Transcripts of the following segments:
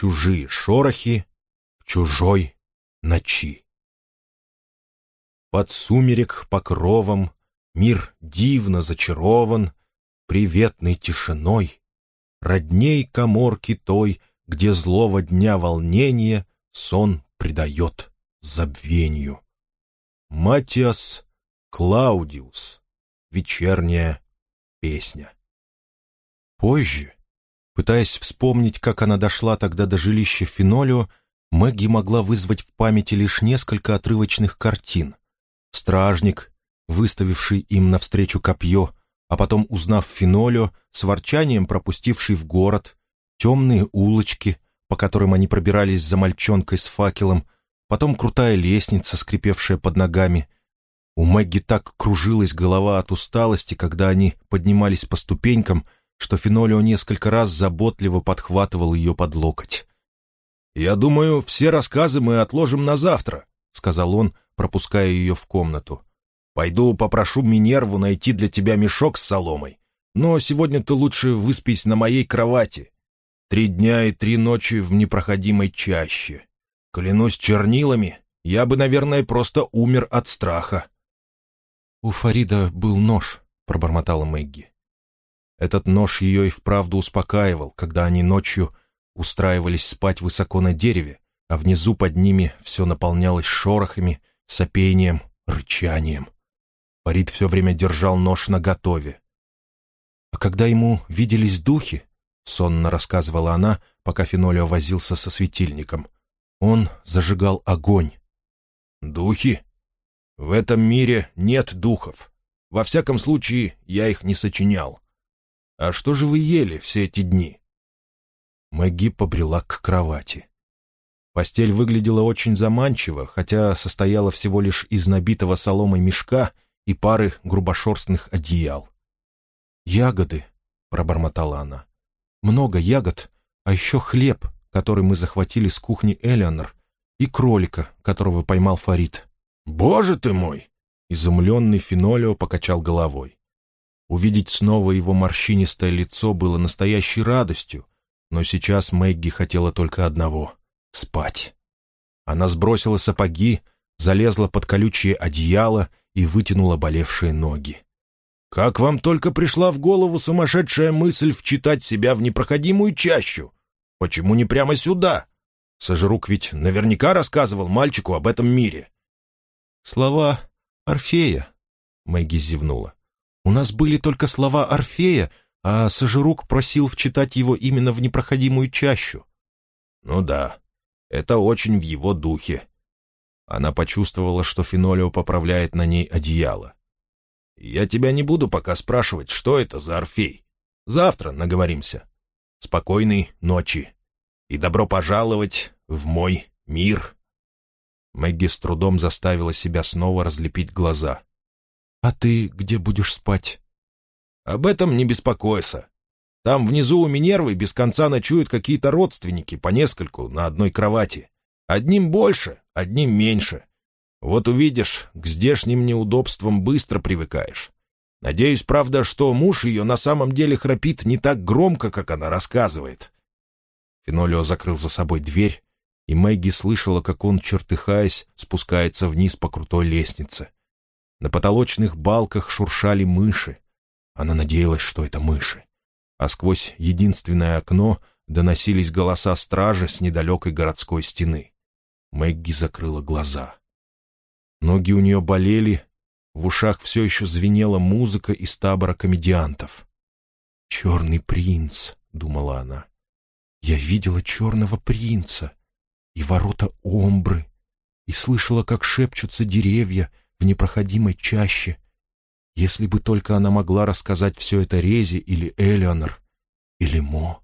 чужие шорохи в чужой ночи. Под сумерек покровом мир дивно зачарован приветной тишиной, родней коморки той, где злого дня волнение сон придает забвению. Матиас Клаудиус. Вечерняя песня. Позже, пытаясь вспомнить, как она дошла тогда до жилища Фенолио, Мэгги могла вызвать в памяти лишь несколько отрывочных картин. Стражник, выставивший им навстречу копье, а потом, узнав Фенолио, с ворчанием пропустивший в город, темные улочки, по которым они пробирались за мальчонкой с факелом, потом крутая лестница, скрипевшая под ногами. У Мэгги так кружилась голова от усталости, когда они поднимались по ступенькам, что Фенолио несколько раз заботливо подхватывал ее под локоть. «Я думаю, все рассказы мы отложим на завтра», — сказал он, пропуская ее в комнату. «Пойду попрошу Минерву найти для тебя мешок с соломой. Но сегодня ты лучше выспись на моей кровати. Три дня и три ночи в непроходимой чаще. Клянусь чернилами, я бы, наверное, просто умер от страха». «У Фарида был нож», — пробормотала Мэгги. Этот нож ее и вправду успокаивал, когда они ночью устраивались спать высоко на дереве, а внизу под ними все наполнялось шорохами, сопением, рычанием. Фарид все время держал нож наготове. А когда ему виделись духи, сонно рассказывала она, пока Фенолио возился со светильником, он зажигал огонь. «Духи? В этом мире нет духов. Во всяком случае, я их не сочинял. А что же вы ели все эти дни?» Мэгги побрела к кровати. Постель выглядела очень заманчиво, хотя состояла всего лишь из набитого соломой мешка и пары грубошерстных одеял. «Ягоды», — пробормотала она. «Много ягод, а еще хлеб, который мы захватили с кухни Элеонор, и кролика, которого поймал Фарид». «Боже ты мой!» Изумленный Фенолио покачал головой. Увидеть снова его морщинистое лицо было настоящей радостью, но сейчас Мэгги хотела только одного — спать. Она сбросила сапоги, залезла под колючее одеяло и вытянула болевшие ноги. «Как вам только пришла в голову сумасшедшая мысль вчитать себя в непроходимую чащу? Почему не прямо сюда? Сожрук ведь наверняка рассказывал мальчику об этом мире». «Слова Орфея», — Мэгги зевнула. «У нас были только слова Орфея, а Сожирук просил вчитать его именно в непроходимую чащу. «Ну да, это очень в его духе». Она почувствовала, что Фенолио поправляет на ней одеяло. «Я тебя не буду пока спрашивать, что это за Орфей. Завтра наговоримся. Спокойной ночи. И добро пожаловать в мой мир». Мэгги с трудом заставила себя снова разлепить глаза. «А ты где будешь спать?» Об этом не беспокойся. Там внизу у Минервы без конца ночуют какие-то родственники, по нескольку, на одной кровати. Одним больше, одним меньше. Вот увидишь, к здешним неудобствам быстро привыкаешь. Надеюсь, правда, что муж ее на самом деле храпит не так громко, как она рассказывает. Фенолио закрыл за собой дверь, и Мэгги слышала, как он, чертыхаясь, спускается вниз по крутой лестнице. На потолочных балках шуршали мыши, она надеялась, что это мыши. А сквозь единственное окно доносились голоса стражи с недалекой городской стены. Мэгги закрыла глаза. Ноги у нее болели, в ушах все еще звенела музыка из табора комедиантов. «Черный принц», — думала она. «Я видела черного принца и ворота омбры, и слышала, как шепчутся деревья в непроходимой чаще, если бы только она могла рассказать все это Резе или Элеонор, или Мо.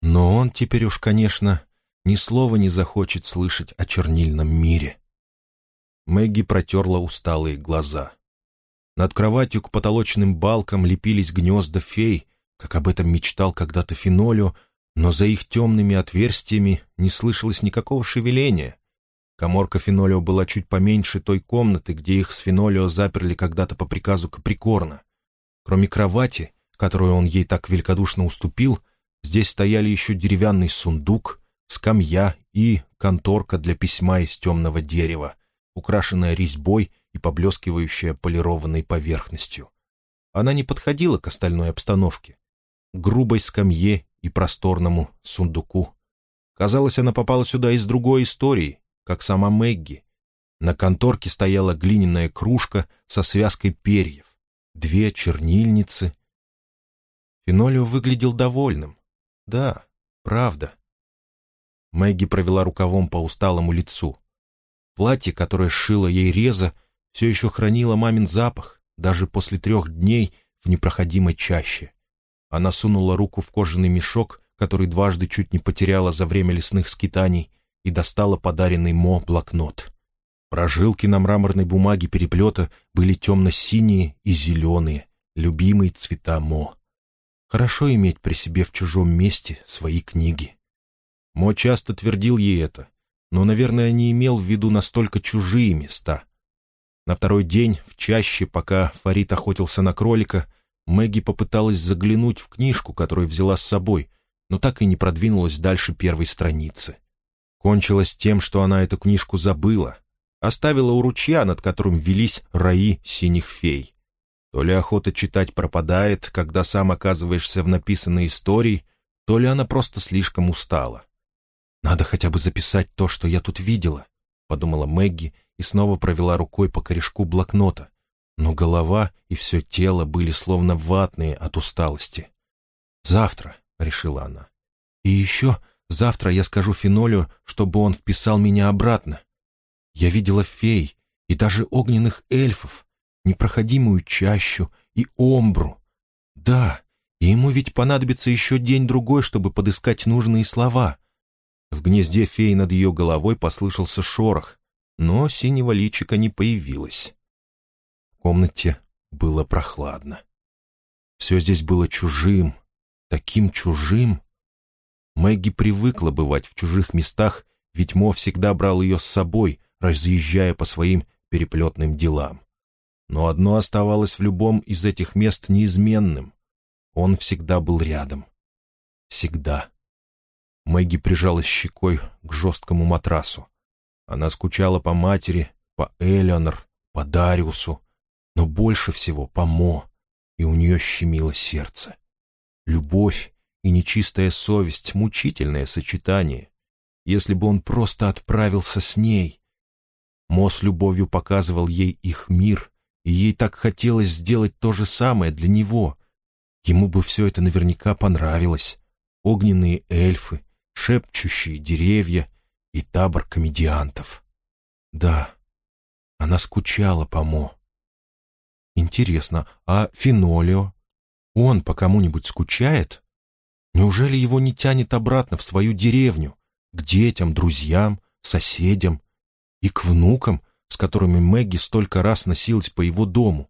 Но он теперь уж, конечно, ни слова не захочет слышать о чернильном мире. Мэгги протерла усталые глаза. Над кроватью к потолочным балкам лепились гнезда фей, как об этом мечтал когда-то Фенолио, но за их темными отверстиями не слышалось никакого шевеления. Коморка Фенолио была чуть поменьше той комнаты, где их с Фенолио заперли когда-то по приказу Каприкорна. Кроме кровати, которую он ей так великодушно уступил, здесь стояли еще деревянный сундук, скамья и конторка для письма из темного дерева, украшенная резьбой и поблескивающая полированной поверхностью. Она не подходила к остальной обстановке. Грубой скамье и просторному сундуку. Казалось, она попала сюда из другой истории, как сама Мэгги. На конторке стояла глиняная кружка со связкой перьев, две чернильницы. Фенолио выглядел довольным. Да, правда. Мэгги провела рукавом по усталому лицу. Платье, которое сшила ей Реза, все еще хранило мамин запах, даже после трех дней в непроходимой чаще. Она сунула руку в кожаный мешок, который дважды чуть не потеряла за время лесных скитаний, и достала подаренный Мо блокнот. Прожилки на мраморной бумаге переплета были темно-синие и зеленые, любимые цвета Мо. Хорошо иметь при себе в чужом месте свои книги. Мо часто твердил ей это, но, наверное, не имел в виду настолько чужие места. На второй день, в чаще, пока Фарид охотился на кролика, Мэгги попыталась заглянуть в книжку, которую взяла с собой, но так и не продвинулась дальше первой страницы. Кончилось тем, что она эту книжку забыла, оставила у ручья, над которым велись раи синих фей. То ли охота читать пропадает, когда сам оказываешься в написанной истории, то ли она просто слишком устала. «Надо хотя бы записать то, что я тут видела», — подумала Мэгги и снова провела рукой по корешку блокнота. Но голова и все тело были словно ватные от усталости. «Завтра», — решила она. «И еще завтра я скажу Фенолю, чтобы он вписал меня обратно. Я видела фей и даже огненных эльфов, непроходимую чащу и омбру. Да, и ему ведь понадобится еще день-другой, чтобы подыскать нужные слова. В гнезде феи над ее головой послышался шорох, но синего личика не появилось. В комнате было прохладно. Все здесь было чужим, таким чужим. Мэгги привыкла бывать в чужих местах, ведь Мо всегда брал ее с собой, разъезжая по своим переплетным делам. Но одно оставалось в любом из этих мест неизменным. Он всегда был рядом. Всегда. Мэгги прижалась щекой к жесткому матрасу. Она скучала по матери, по Элеонор, по Дариусу, но больше всего по Мо, и у нее щемило сердце. Любовь и нечистая совесть — мучительное сочетание. Если бы он просто отправился с ней. Мо с любовью показывал ей их мир, и ей так хотелось сделать то же самое для него. Ему бы все это наверняка понравилось. Огненные эльфы, шепчущие деревья и табор комедиантов. Да, она скучала по Мо. Интересно, а Фенолио? Он по кому-нибудь скучает? Неужели его не тянет обратно в свою деревню, к детям, друзьям, соседям и к внукам, с которыми Мэгги столько раз носилась по его дому?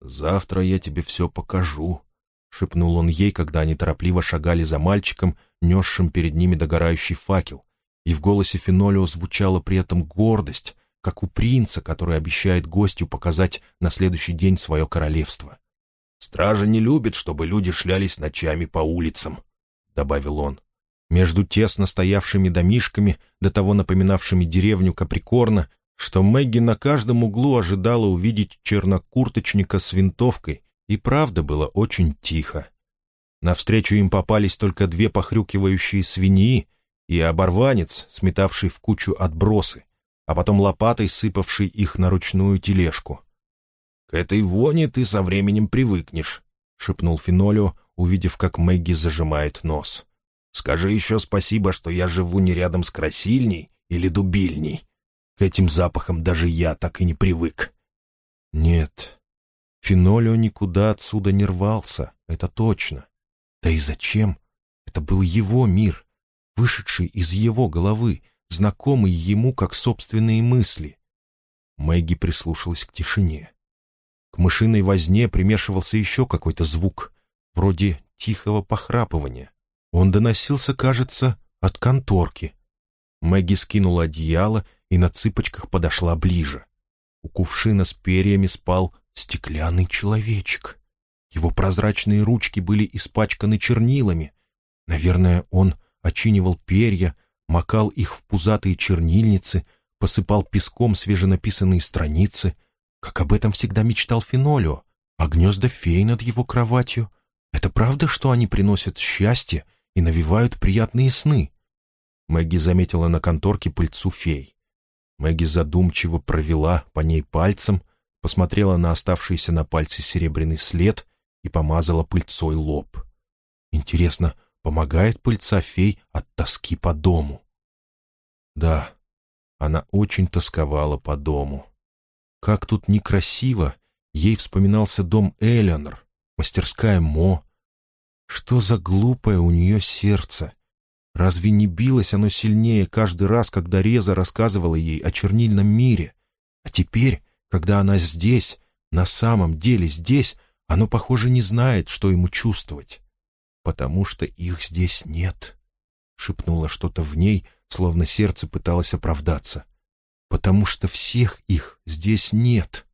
«Завтра я тебе все покажу», — шепнул он ей, когда они торопливо шагали за мальчиком, несшим перед ними догорающий факел, и в голосе Фенолио звучала при этом гордость, как у принца, который обещает гостю показать на следующий день свое королевство. «Стража не любит, чтобы люди шлялись ночами по улицам», — добавил он. Между тесно стоявшими домишками, до того напоминавшими деревню Каприкорна, что Мэгги на каждом углу ожидала увидеть чернокурточника с винтовкой, и правда было очень тихо. Навстречу им попались только две похрюкивающие свиньи и оборванец, сметавший в кучу отбросы, а потом лопатой сыпавший их на ручную тележку. «К этой воне ты со временем привыкнешь», — шепнул Фенолио, увидев, как Мэгги зажимает нос. «Скажи еще спасибо, что я живу не рядом с красильней или дубильней. К этим запахам даже я так и не привык». «Нет, Фенолио никуда отсюда не рвался, это точно. Да и зачем? Это был его мир, вышедший из его головы, знакомый ему как собственные мысли. Мэгги прислушалась к тишине. К мышиной возне примешивался еще какой-то звук, вроде тихого похрапывания. Он доносился, кажется, от конторки. Мэгги скинула одеяло и на цыпочках подошла ближе. У кувшина с перьями спал стеклянный человечек. Его прозрачные ручки были испачканы чернилами. Наверное, он очинивал перья, макал их в пузатые чернильницы, посыпал песком свеженаписанные страницы, как об этом всегда мечтал Фенолио, а гнезда фей над его кроватью. Это правда, что они приносят счастье и навевают приятные сны? Мэгги заметила на конторке пыльцу фей. Мэгги задумчиво провела по ней пальцем, посмотрела на оставшийся на пальце серебряный след и помазала пыльцой лоб. Интересно, помогает пыльца фей от тоски по дому? Да, она очень тосковала по дому. Как тут некрасиво, ей вспоминался дом Элеонор, мастерская Мо. Что за глупое у нее сердце? Разве не билось оно сильнее каждый раз, когда Реза рассказывала ей о чернильном мире? А теперь, когда она здесь, на самом деле здесь, оно, похоже, не знает, что ему чувствовать. «Потому что их здесь нет», — шепнуло что-то в ней, словно сердце пыталось оправдаться. «Потому что всех их здесь нет».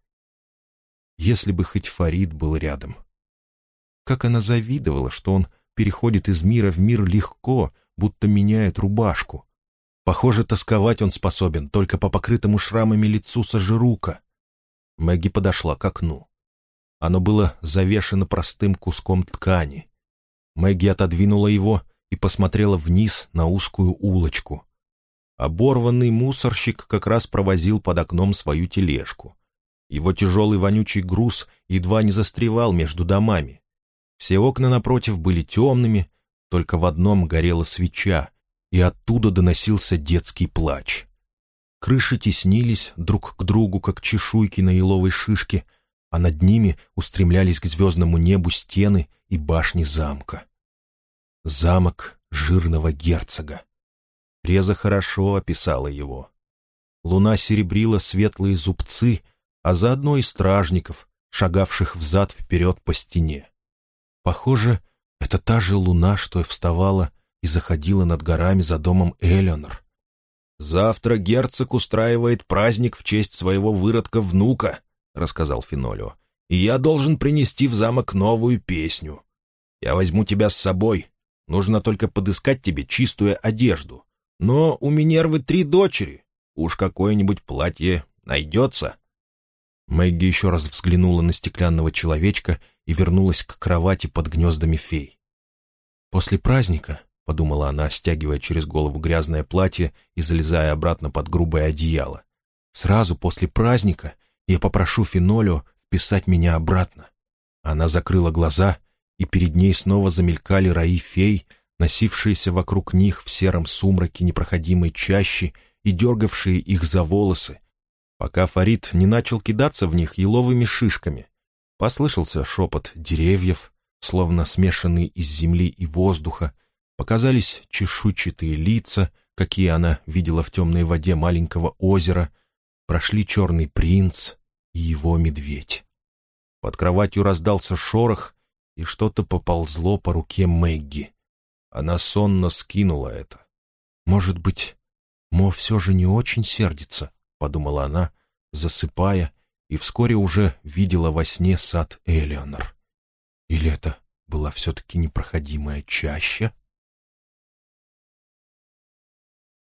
Если бы хоть Фарид был рядом. Как она завидовала, что он переходит из мира в мир легко, будто меняет рубашку. Похоже, тосковать он способен только по покрытому шрамами лицу Сажирука. Мэгги подошла к окну. Оно было завешено простым куском ткани. Мэгги отодвинула его и посмотрела вниз на узкую улочку. Оборванный мусорщик как раз провозил под окном свою тележку. Его тяжелый вонючий груз едва не застревал между домами. Все окна напротив были темными, только в одном горела свеча, и оттуда доносился детский плач. Крыши теснились друг к другу, как чешуйки на еловой шишке, а над ними устремлялись к звездному небу стены и башни замка. Замок жирного герцога. Реза хорошо описала его. Луна серебрила светлые зубцы, а заодно и стражников, шагавших взад-вперед по стене. Похоже, это та же луна, что вставала и заходила над горами за домом Элеонор. «Завтра герцог устраивает праздник в честь своего выродка-внука», — рассказал Финолио. «И я должен принести в замок новую песню. Я возьму тебя с собой. Нужно только подыскать тебе чистую одежду. Но у Минервы три дочери. Уж какое-нибудь платье найдется». Мэгги еще раз взглянула на стеклянного человечка и вернулась к кровати под гнездами фей. «После праздника», — подумала она, стягивая через голову грязное платье и залезая обратно под грубое одеяло, «сразу после праздника я попрошу Фенолио вписать меня обратно». Она закрыла глаза, и перед ней снова замелькали раи фей, носившиеся вокруг них в сером сумраке непроходимой чащи и дергавшие их за волосы, пока Фарид не начал кидаться в них еловыми шишками. Послышался шепот деревьев, словно смешанный из земли и воздуха, показались чешуйчатые лица, какие она видела в темной воде маленького озера, прошли черный принц и его медведь. Под кроватью раздался шорох, и что-то поползло по руке Мэгги. Она сонно скинула это. «Может быть, Мо все же не очень сердится?» — подумала она, засыпая и вскоре уже видела во сне сад Элеонор. Или это была все-таки непроходимая чаща?